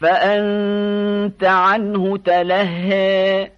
فأنت عنه تلهي